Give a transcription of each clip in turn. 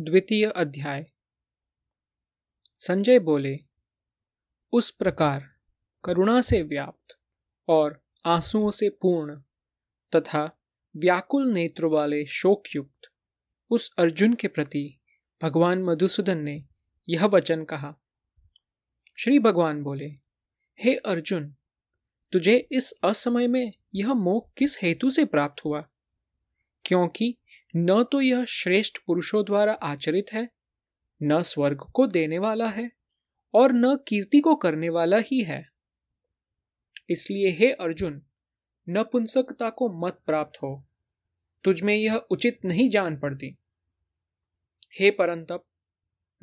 द्वितीय अध्याय। संजय बोले, उस प्रकार करुणा से व्याप्त और आंसुओं से पूर्ण तथा व्याकुल नेत्र वाले शोकयुक्त उस अर्जुन के प्रति भगवान मधुसूदन ने यह वचन कहा। श्री भगवान बोले, हे अर्जुन, तुझे इस असमय में यह मोह किस हेतु से प्राप्त हुआ? क्योंकि न तो यह श्रेष्ठ पुरुषों द्वारा आचरित है, न स्वर्ग को देने वाला है, और न कीर्ति को करने वाला ही है। इसलिए हे अर्जुन नपुंसकता को मत प्राप्त हो तुझमें यह उचित नहीं जान पड़ती। हे परंतप,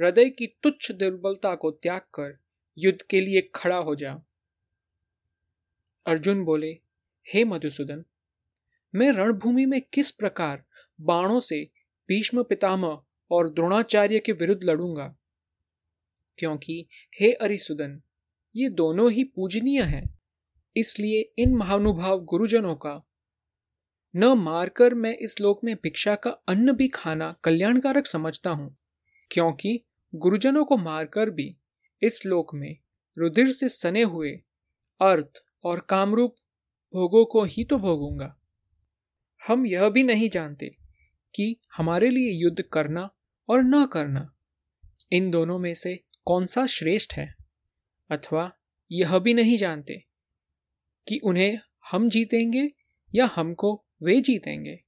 हृदय की तुच्छ दुर्बलता को त्याग कर युद्ध के लिए खड़ा हो जा। अर्जुन बोले, हे मधुसूदन, मैं रणभूमि में किस प्रकार बाणों से भीष्म पितामह और द्रोणाचार्य के विरुद्ध लड़ूँगा। क्योंकि हे अरिसुदन, ये दोनों ही पूजनीय हैं, इसलिए इन महानुभाव गुरुजनों का न मारकर मैं इस लोक में भिक्षा का अन्न भी खाना कल्याणकारक समझता हूँ, क्योंकि गुरुजनों को मारकर भी इस लोक में रुधिर से सने हुए अर्थ और कामरूप भोगों को ही तो भोगूँगा। हम यह भी नहीं जानते कि हमारे लिए युद्ध करना और न करना, इन दोनों में से कौन सा श्रेष्ठ है? अथवा यह भी नहीं जानते कि उन्हें हम जीतेंगे या हमको वे जीतेंगे।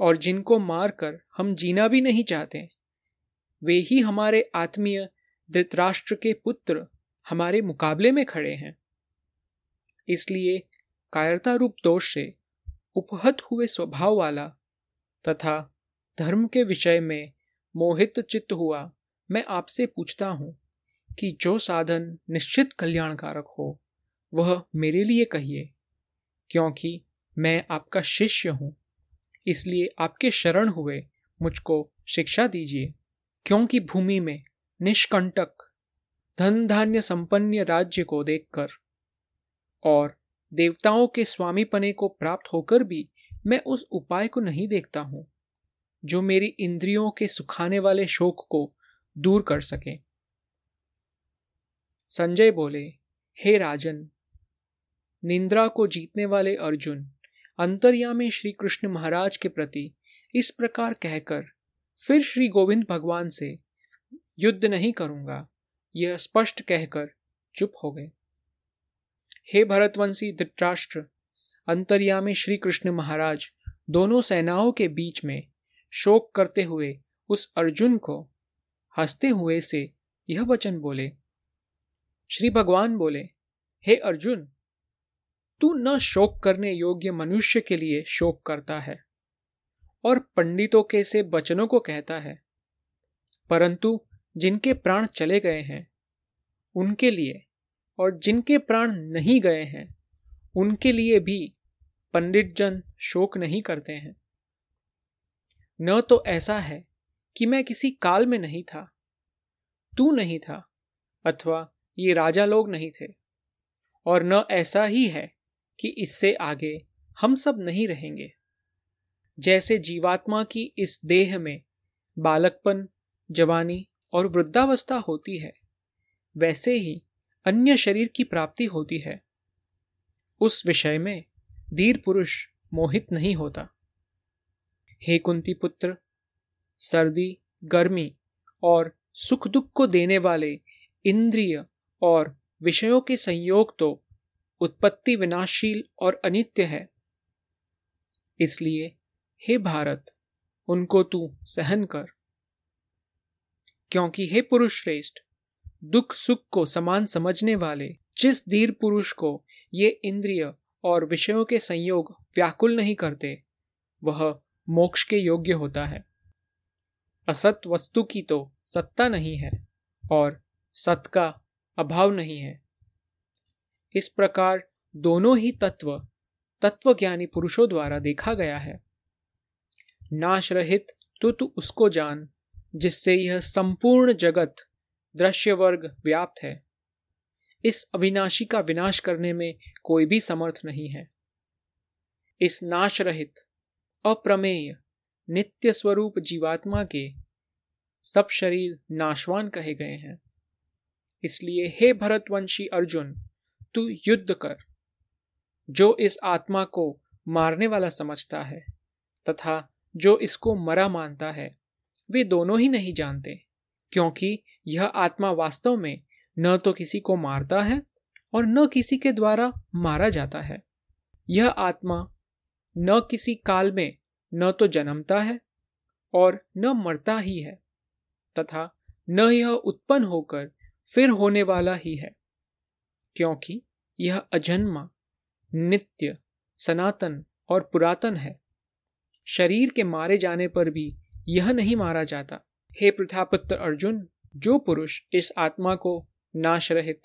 और जिनको मारकर हम जीना भी नहीं चाहते, वे ही हमारे आत्मीय धृतराष्ट्र के पुत्र हमारे मुकाबले में खड़े हैं। इसलिए कायरता रूप दोष से उपहत हुए स्वभाव वाला तथा धर्म के विषय में मोहित चित्त हुआ, मैं आपसे पूछता हूँ कि जो साधन निश्चित कल्याणकारक हो, वह मेरे लिए कहिए, क्योंकि मैं आपका शिष्य हूँ। इसलिए आपके शरण हुए मुझको शिक्षा दीजिए, क्योंकि भूमि में निष्कंटक धन धान्य संपन्न राज्य को देखकर और देवताओं के स्वामीपने को प्राप्त होकर भी मैं उस उपाय को नहीं देखता हूँ, जो मेरी इंद्रियों के सुखाने वाले शोक को दूर कर सके। संजय बोले, हे राजन, निंद्रा को जीतने वाले अर्जुन, अंतर्यामी श्री कृष्ण महाराज के प्रति इस प्रकार कहकर फिर श्री गोविंद भगवान से युद्ध नहीं करूँगा, यह स्पष्ट कहकर चुप हो गए। हे भरतवंशी धृतराष्ट्र अंतर्यामी श्री कृष्ण महाराज दोनों सेनाओं के बीच में शोक करते हुए उस अर्जुन को हँसते हुए से यह वचन बोले, श्री भगवान बोले, हे अर्जुन, तू न शोक करने योग्य मनुष्य के लिए शोक करता है और पंडितों के से वचनों को कहता है। परंतु जिनके प्राण चले गए हैं, उनके लिए और जिनके प्राण नहीं गए हैं उनके लिए भी पंडित जन शोक नहीं करते हैं। न तो ऐसा है कि मैं किसी काल में नहीं था, तू नहीं था, अथवा ये राजा लोग नहीं थे, और न ऐसा ही है कि इससे आगे हम सब नहीं रहेंगे। जैसे जीवात्मा की इस देह में बालकपन, जवानी और वृद्धावस्था होती है, वैसे ही अन्य शरीर की प्राप्ति होती है। उस विषय में धीर पुरुष मोहित नहीं होता। हे कुंती पुत्र, सर्दी, गर्मी और सुख दुख को देने वाले इंद्रिय और विषयों के संयोग तो उत्पत्ति विनाशील और अनित्य है। इसलिए हे भारत, उनको तू सहन कर। क्योंकि हे पुरुष श्रेष्ठ, दुख सुख को समान समझने वाले जिस धीर पुरुष को ये इंद्रिय और विषयों के संयोग व्याकुल नहीं करते। वह मोक्ष के योग्य होता है। असत वस्तु की तो सत्ता नहीं है और सत का अभाव नहीं है। इस प्रकार दोनों ही तत्व, तत्वज्ञानी पुरुषों द्वारा देखा गया है। नाश रहित तो तू उसको जान, जिससे यह संपूर्ण जगत दृश्य वर्ग व्याप्त है। इस अविनाशी का विनाश करने में कोई भी समर्थ नहीं है। इस नाश रहित अप्रमेय, नित्य स्वरूप जीवात्मा के सब शरीर नाशवान कहे गए हैं। इसलिए हे भरतवंशी अर्जुन, तू युद्ध कर, जो इस आत्मा को मारने वाला समझता है तथा जो इसको मरा मानता है, वे दोनों ही नहीं जानते, क्योंकि यह आत्मा वास्तव में न तो किसी को मारता है और न किसी के द्वारा मारा जाता है। यह आत्मा न किसी काल में न तो जन्मता है और न मरता ही है तथा न यह उत्पन्न होकर फिर होने वाला ही है, क्योंकि यह अजन्मा, नित्य, सनातन और पुरातन है। शरीर के मारे जाने पर भी यह नहीं मारा जाता। हे प्रथापुत्र अर्जुन, जो पुरुष इस आत्मा को नाश रहित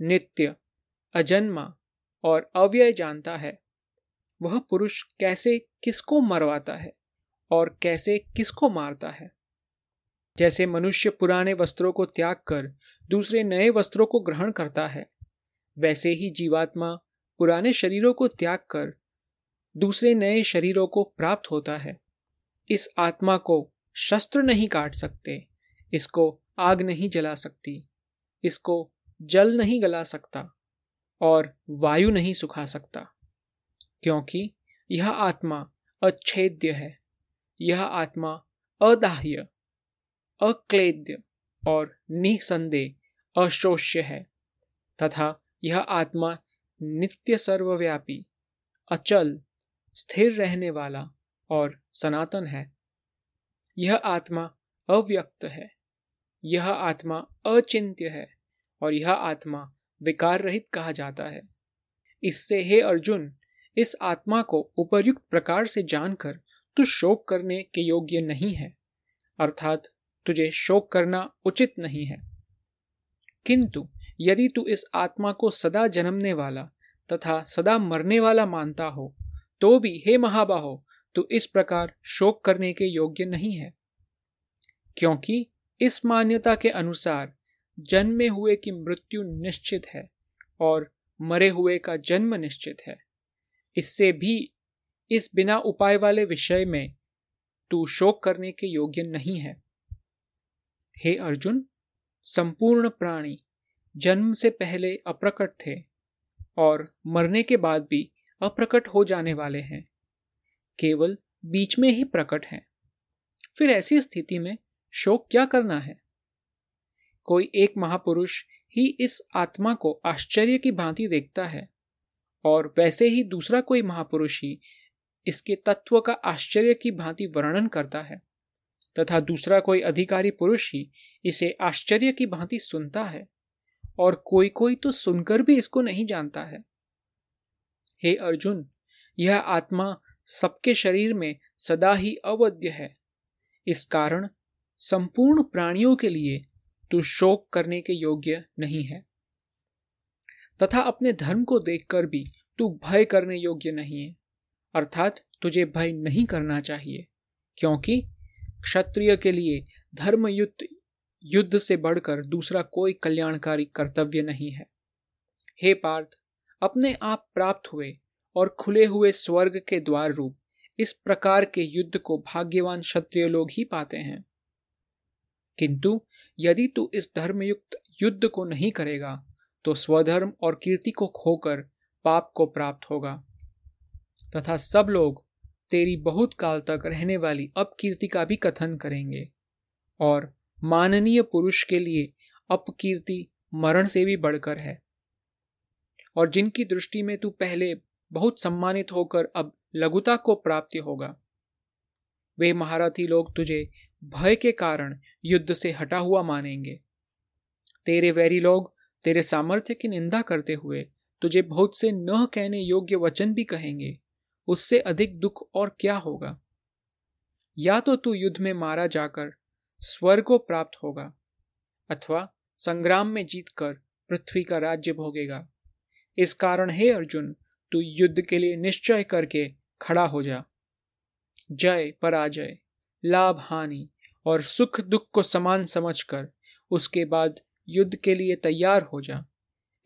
नित्य, अजन्मा और अव्यय जानता है। वह पुरुष कैसे किसको मरवाता है और कैसे किसको मारता है? जैसे मनुष्य पुराने वस्त्रों को त्याग कर दूसरे नए वस्त्रों को ग्रहण करता है, वैसे ही जीवात्मा पुराने शरीरों को त्याग कर दूसरे नए शरीरों को प्राप्त होता है। इस आत्मा को शस्त्र नहीं काट सकते, इसको आग नहीं जला सकती। इसको जल नहीं गला सकता और वायु नहीं सुखा सकता, क्योंकि यह आत्मा अच्छेद्य है। यह आत्मा अदाह्य, अक्लेद्य और निसंदेह अशोष्य है, तथा यह आत्मा नित्य सर्वव्यापी, अचल, स्थिर रहने वाला और सनातन है। यह आत्मा अव्यक्त है। यह आत्मा अचिंत्य है। और यह आत्मा विकार रहित कहा जाता है। इससे हे अर्जुन, इस आत्मा को उपयुक्त प्रकार से जानकर तू शोक करने के योग्य नहीं है, अर्थात तुझे शोक करना उचित नहीं है। किंतु यदि तू इस आत्मा को सदा जन्मने वाला तथा सदा मरने वाला मानता हो तो भी हे महाबाहो, तू इस प्रकार शोक करने के योग्य नहीं है। क्योंकि इस मान्यता के अनुसार जन्मे हुए की मृत्यु निश्चित है और मरे हुए का जन्म निश्चित है। इससे भी इस बिना उपाय वाले विषय में तू शोक करने के योग्य नहीं है। हे अर्जुन, संपूर्ण प्राणी जन्म से पहले अप्रकट थे और मरने के बाद भी अप्रकट हो जाने वाले हैं। केवल बीच में ही प्रकट हैं। फिर ऐसी स्थिति में शोक क्या करना है? कोई एक महापुरुष ही इस आत्मा को आश्चर्य की भांति देखता है। और वैसे ही दूसरा कोई महापुरुष ही इसके तत्व का आश्चर्य की भांति वर्णन करता है। तथा दूसरा कोई अधिकारी पुरुष ही इसे आश्चर्य की भांति सुनता है। और कोई कोई तो सुनकर भी इसको नहीं जानता है। हे अर्जुन, यह आत्मा सबके शरीर में सदा ही अवध्य है। इस कारण संपूर्ण प्राणियों के लिए तू शोक करने के योग्य नहीं है। तथा अपने धर्म को देखकर भी तू भय करने योग्य नहीं है। अर्थात तुझे भय नहीं करना चाहिए, क्योंकि क्षत्रिय के लिए धर्मयुक्त युद्ध से बढ़कर दूसरा कोई कल्याणकारी कर्तव्य नहीं है। हे पार्थ, अपने आप प्राप्त हुए और खुले हुए स्वर्ग के द्वार रूप इस प्रकार के युद्ध को भाग्यवान क्षत्रिय लोग ही पाते हैं। किंतु यदि तू इस धर्मयुक्त युद्ध को नहीं करेगा तो स्वधर्म और कीर्ति को खोकर पाप को प्राप्त होगा। तथा सब लोग तेरी बहुत काल तक रहने वाली अपकीर्ति का भी कथन करेंगे। और माननीय पुरुष के लिए अपकीर्ति मरण से भी बढ़कर है। और जिनकी दृष्टि में तू पहले बहुत सम्मानित होकर अब लघुता को प्राप्ति होगा, वे महारथी लोग तुझे भय के कारण युद्ध से हटा हुआ मानेंगे। तेरे वैरी लोग तेरे सामर्थ्य की निंदा करते हुए तुझे बहुत से न कहने योग्य वचन भी कहेंगे। उससे अधिक दुख और क्या होगा? या तो तू युद्ध में मारा जाकर स्वर्ग को प्राप्त होगा, अथवा संग्राम में जीतकर पृथ्वी का राज्य भोगेगा। इस कारण हे अर्जुन, तू युद्ध के लिए निश्चय करके खड़ा हो जा। जय पराजय। लाभ हानि और सुख दुख को समान समझकर उसके बाद युद्ध के लिए तैयार हो जा।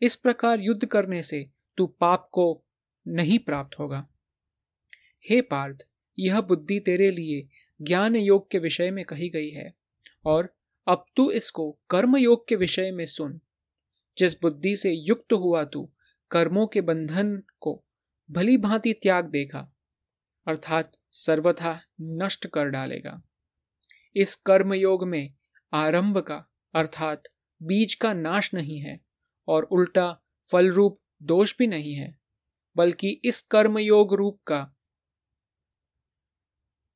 इस प्रकार युद्ध करने से तू पाप को नहीं प्राप्त होगा। हे पार्थ, यह बुद्धि तेरे लिए ज्ञान योग के विषय में कही गई है और अब तू इसको कर्म योग के विषय में सुन। जिस बुद्धि से युक्त हुआ तू, कर्मों के बंधन को भली भांति त्याग देगा। अर्थात सर्वथा नष्ट कर डालेगा। इस कर्मयोग में आरंभ का, अर्थात बीज का नाश नहीं है और उल्टा फल रूप दोष भी नहीं है, बल्कि इस कर्मयोग रूप का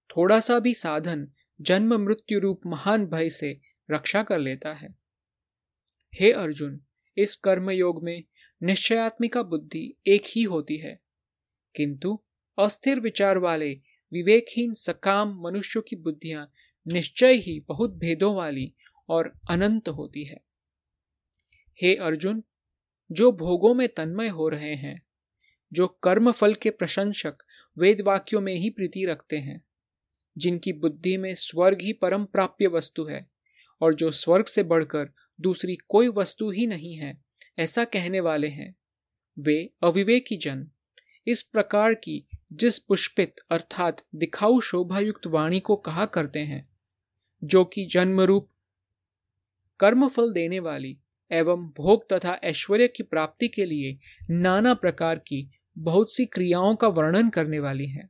थोड़ा सा भी साधन जन्म मृत्यु रूप महान भय से रक्षा कर लेता है। हे अर्जुन, इस कर्म योग में निश्चयात्मिका बुद्धि एक ही होती है, किंतु अस्थिर विचार वाले विवेकहीन, सकाम मनुष्यों की बुद्धियाँ निश्चय ही बहुत भेदों वाली और अनंत होती है। हे अर्जुन, जो भोगों में तन्मय हो रहे हैं, जो कर्म फल के प्रशंसक वेद वाक्यों में ही प्रीति रखते हैं, जिनकी बुद्धि में स्वर्ग ही परम प्राप्य वस्तु है और जो स्वर्ग से बढ़कर दूसरी कोई वस्तु ही नहीं है, ऐसा कहने वाले हैं, वे अविवेकी जन, इस प्रकार की जिस पुष्पित अर्थात दिखाऊ शोभायुक्त वाणी को कहा करते हैं, जो कि जन्म रूप कर्मफल देने वाली एवं भोग तथा ऐश्वर्य की प्राप्ति के लिए नाना प्रकार की बहुत सी क्रियाओं का वर्णन करने वाली है।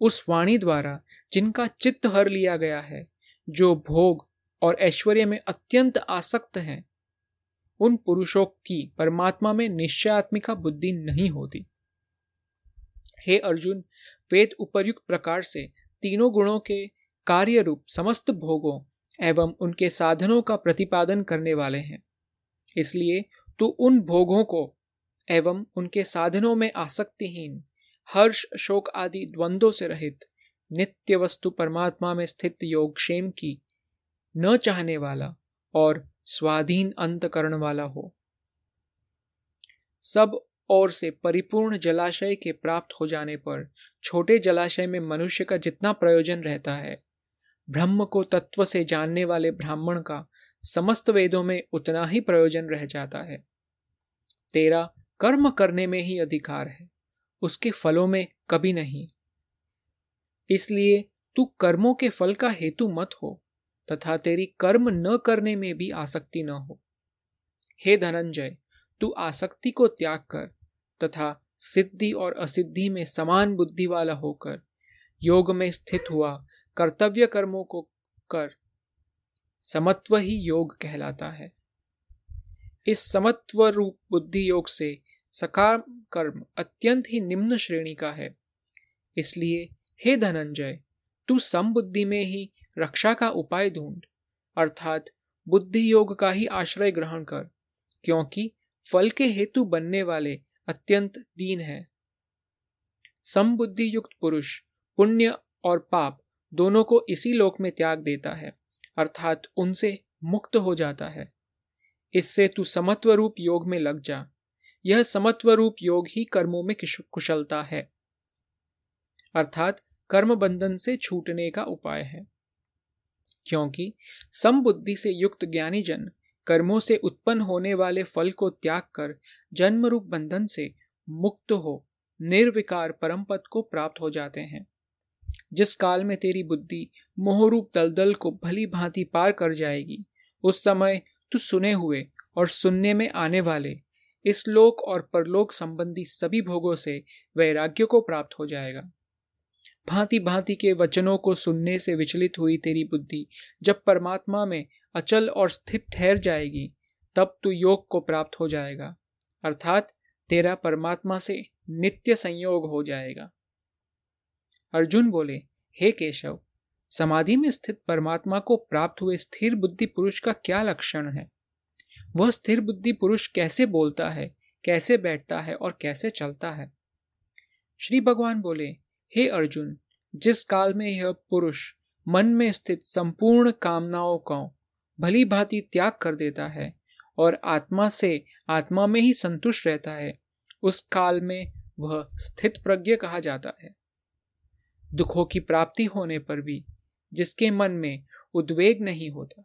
उस वाणी द्वारा जिनका चित्त हर लिया गया है, जो भोग और ऐश्वर्य में अत्यंत आसक्त हैं, उन पुरुषों की परमात्मा में निश्चयात्मिका बुद्धि नहीं होती। हे अर्जुन, वेद उपर्युक्त प्रकार से तीनों गुणों के कार्य रूप समस्त भोगों एवं उनके साधनों का प्रतिपादन करने वाले हैं। इसलिए तू उन भोगों को एवं उनके साधनों में आसक्तिहीन, हर्ष, शोक आदि द्वंद्वों से रहित, नित्य वस्तु परमात्मा में स्थित योग क्षेम की न चाहने वाला और स्वाधीन अंतकरण वाला हो। सब ओर से परिपूर्ण जलाशय के प्राप्त हो जाने पर छोटे जलाशय में मनुष्य का जितना प्रयोजन रहता है, ब्रह्म को तत्व से जानने वाले ब्राह्मण का समस्त वेदों में उतना ही प्रयोजन रह जाता है। तेरा कर्म करने में ही अधिकार है, उसके फलों में कभी नहीं। इसलिए तू कर्मों के फल का हेतु मत हो, तथा तेरी कर्म न करने में भी आसक्ति न हो। हे धनंजय, तू आसक्ति को त्याग कर तथा सिद्धि और असिद्धि में समान बुद्धि वाला होकर योग में स्थित हुआ, कर्तव्य कर्मों को कर समत्व ही योग कहलाता है। इस समत्व रूप बुद्धि योग से सकाम कर्म अत्यंत ही निम्न श्रेणी का है। इसलिए, हे धनंजय, तू समबुद्धि में ही रक्षा का उपाय ढूंढ, अर्थात बुद्धि योग का ही आश्रय ग्रहण कर, क्योंकि फल के हेतु बनने वाले अत्यंत दीन है। समबुद्धि युक्त पुरुष, पुण्य और पाप दोनों को इसी लोक में त्याग देता है, अर्थात उनसे मुक्त हो जाता है। इससे तू समत्व रूप योग में लग जा। यह समत्व रूप योग ही कर्मों में कुशलता है। अर्थात कर्म बंधन से छूटने का उपाय है। क्योंकि समबुद्धि से युक्त ज्ञानी जन कर्मों से उत्पन्न होने वाले फल को त्याग कर जन्म रूप बंधन से मुक्त हो, निर्विकार परम पद को प्राप्त हो जाते हैं। जिस काल में तेरी बुद्धि मोहरूप दलदल को भली भांति पार कर जाएगी, उस समय तू सुने हुए और सुनने में आने वाले इस लोक और परलोक संबंधी सभी भोगों से वैराग्य को प्राप्त हो जाएगा। भांति भांति के वचनों को सुनने से विचलित हुई तेरी बुद्धि जब परमात्मा में अचल और स्थित ठहर जाएगी, तब तू योग को प्राप्त हो जाएगा। अर्थात तेरा परमात्मा से नित्य संयोग हो जाएगा। अर्जुन बोले, हे केशव, समाधि में स्थित परमात्मा को प्राप्त हुए स्थिर बुद्धि पुरुष का क्या लक्षण है? वह स्थिर बुद्धि पुरुष कैसे बोलता है, कैसे बैठता है और कैसे चलता है? श्री भगवान बोले, हे अर्जुन, जिस काल में यह पुरुष मन में स्थित संपूर्ण कामनाओं को भली भांति त्याग कर देता है और आत्मा से आत्मा में ही संतुष्ट रहता है, उस काल में वह स्थित प्रज्ञ कहा जाता है। दुखों की प्राप्ति होने पर भी जिसके मन में उद्वेग नहीं होता,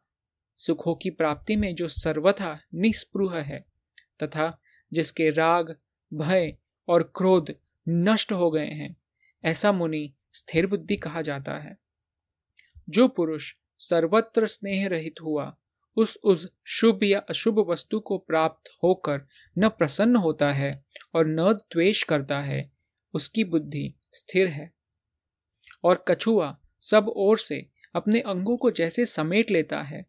सुखों की प्राप्ति में जो सर्वथा निस्पृह है तथा जिसके राग, भय और क्रोध नष्ट हो गए हैं, ऐसा मुनि स्थिर बुद्धि कहा जाता है। जो पुरुष सर्वत्र स्नेह रहित हुआ। उस उस शुभ या अशुभ वस्तु को प्राप्त होकर न प्रसन्न होता है और न द्वेष करता है। उसकी बुद्धि स्थिर है। और कछुआ सब ओर से अपने अंगों को जैसे समेट लेता है।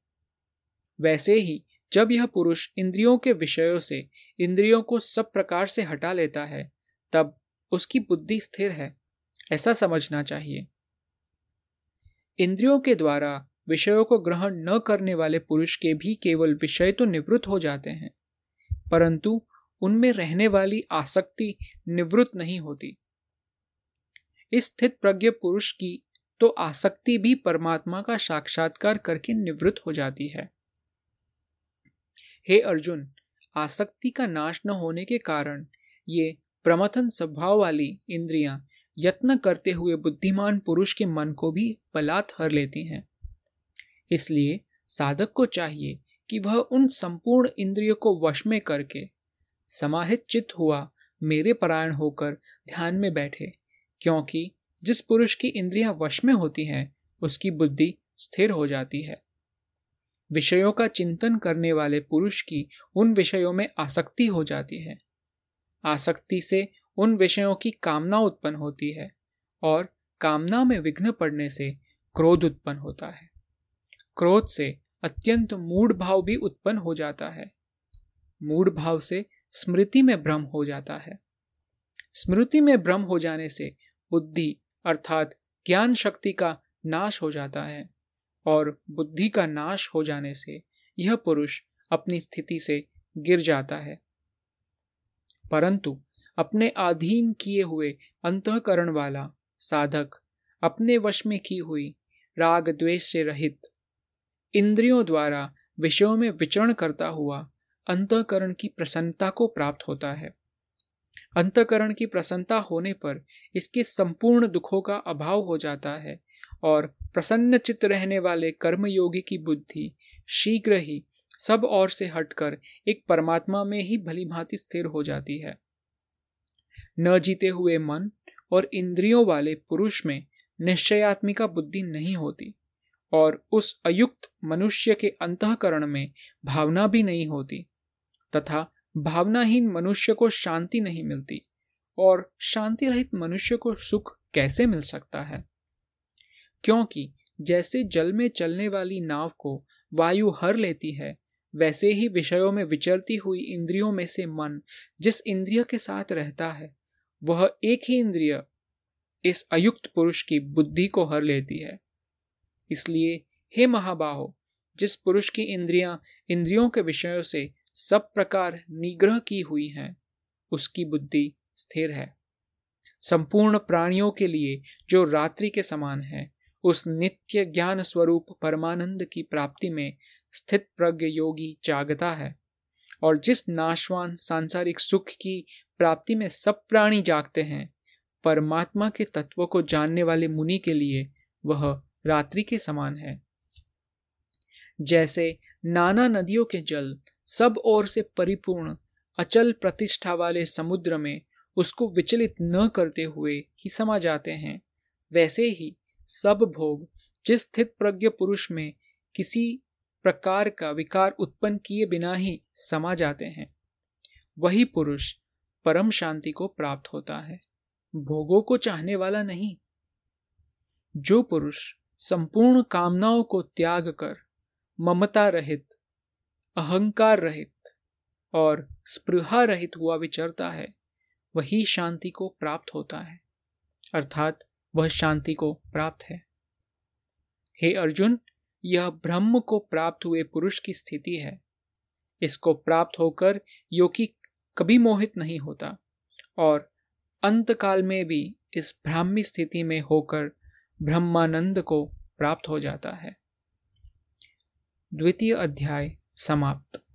वैसे ही जब यह पुरुष इंद्रियों के विषयों से इंद्रियों को सब प्रकार से हटा लेता है, तब उसकी बुद्धि स्थिर है। ऐसा समझना चाहिए। इंद्रियों के द्वारा विषयों को ग्रहण न करने वाले पुरुष के भी केवल विषय तो निवृत्त हो जाते हैं, परंतु उनमें रहने वाली आसक्ति निवृत्त नहीं होती। इस स्थित प्रज्ञ पुरुष की तो आसक्ति भी परमात्मा का साक्षात्कार करके निवृत्त हो जाती है। हे अर्जुन, आसक्ति का नाश न होने के कारण ये प्रमथन स्वभाव वाली इंद्रियाँ यत्न करते हुए बुद्धिमान पुरुष के मन को भी बलात् हर लेती हैं। इसलिए साधक को चाहिए कि वह उन संपूर्ण इंद्रियों को वश में करके समाहित चित्त हुआ मेरे परायण होकर ध्यान में बैठे, क्योंकि जिस पुरुष की इंद्रियाँ वश में होती हैं, उसकी बुद्धि स्थिर हो जाती है। विषयों का चिंतन करने वाले पुरुष की उन विषयों में आसक्ति हो जाती है। आसक्ति से उन विषयों की कामना उत्पन्न होती है और कामना में विघ्न पड़ने से क्रोध उत्पन्न होता है। क्रोध से अत्यंत मूढ़ भाव भी उत्पन्न हो जाता है। मूढ़ भाव से स्मृति में भ्रम हो जाता है। स्मृति में भ्रम हो जाने से बुद्धि अर्थात ज्ञान शक्ति का नाश हो जाता है और बुद्धि का नाश हो जाने से यह पुरुष अपनी स्थिति से गिर जाता है। परंतु अपने अधीन किए हुए अंतकरण वाला साधक अपने वश में की हुई राग द्वेष से रहित इंद्रियों द्वारा विषयों में विचरण करता हुआ अंतकरण की प्रसन्नता को प्राप्त होता है। अंतकरण की प्रसन्नता होने पर इसके संपूर्ण दुखों का अभाव हो जाता है और प्रसन्न चित्त रहने वाले कर्मयोगी की बुद्धि शीघ्र ही सब और से हटकर एक परमात्मा में ही भली भांति स्थिर हो जाती है। न जीते हुए मन और इंद्रियों वाले पुरुष में निश्चयात्मिका बुद्धि नहीं होती। और उस अयुक्त मनुष्य के अंतकरण में भावना भी नहीं होती, तथा भावनाहीन मनुष्य को शांति नहीं मिलती और शांति रहित मनुष्य को सुख कैसे मिल सकता है? क्योंकि जैसे जल में चलने वाली नाव को वायु हर लेती है, वैसे ही विषयों में विचरती हुई इंद्रियों में से मन जिस इंद्रिय के साथ रहता है, वह एक ही इंद्रिय इस अयुक्त पुरुष की बुद्धि को हर लेती है। इसलिए, हे महाबाहो, जिस पुरुष की इंद्रियाँ इंद्रियों के विषयों से सब प्रकार निग्रह की हुई हैं, उसकी बुद्धि स्थिर है। संपूर्ण प्राणियों के लिए जो रात्रि के समान है, उस नित्य ज्ञान स्वरूप परमानंद की प्राप्ति में स्थित प्रज्ञ योगी जागता है, और जिस नाशवान सांसारिक सुख की प्राप्ति में सब प्राणी जागते हैं, परमात्मा के तत्व को जानने वाले मुनि के लिए वह रात्रि के समान है। जैसे नाना नदियों के जल सब ओर से परिपूर्ण, अचल प्रतिष्ठा वाले समुद्र में उसको विचलित न करते हुए ही समा जाते हैं। वैसे ही सब भोग जिस स्थित प्रज्ञ पुरुष में किसी प्रकार का विकार उत्पन्न किए बिना ही समा जाते हैं। वही पुरुष परम शांति को प्राप्त होता है। भोगों को चाहने वाला नहीं। जो पुरुष संपूर्ण कामनाओं को त्याग कर, ममता रहित, अहंकार रहित और स्पृहा रहित हुआ विचरता है, वही शांति को प्राप्त होता है। अर्थात वह शांति को प्राप्त है। हे अर्जुन, यह ब्रह्म को प्राप्त हुए पुरुष की स्थिति है। इसको प्राप्त होकर योगी कभी मोहित नहीं होता और अंत काल में भी इस ब्राह्मी स्थिति में होकर ब्रह्मानंद को प्राप्त हो जाता है। द्वितीय अध्याय समाप्त।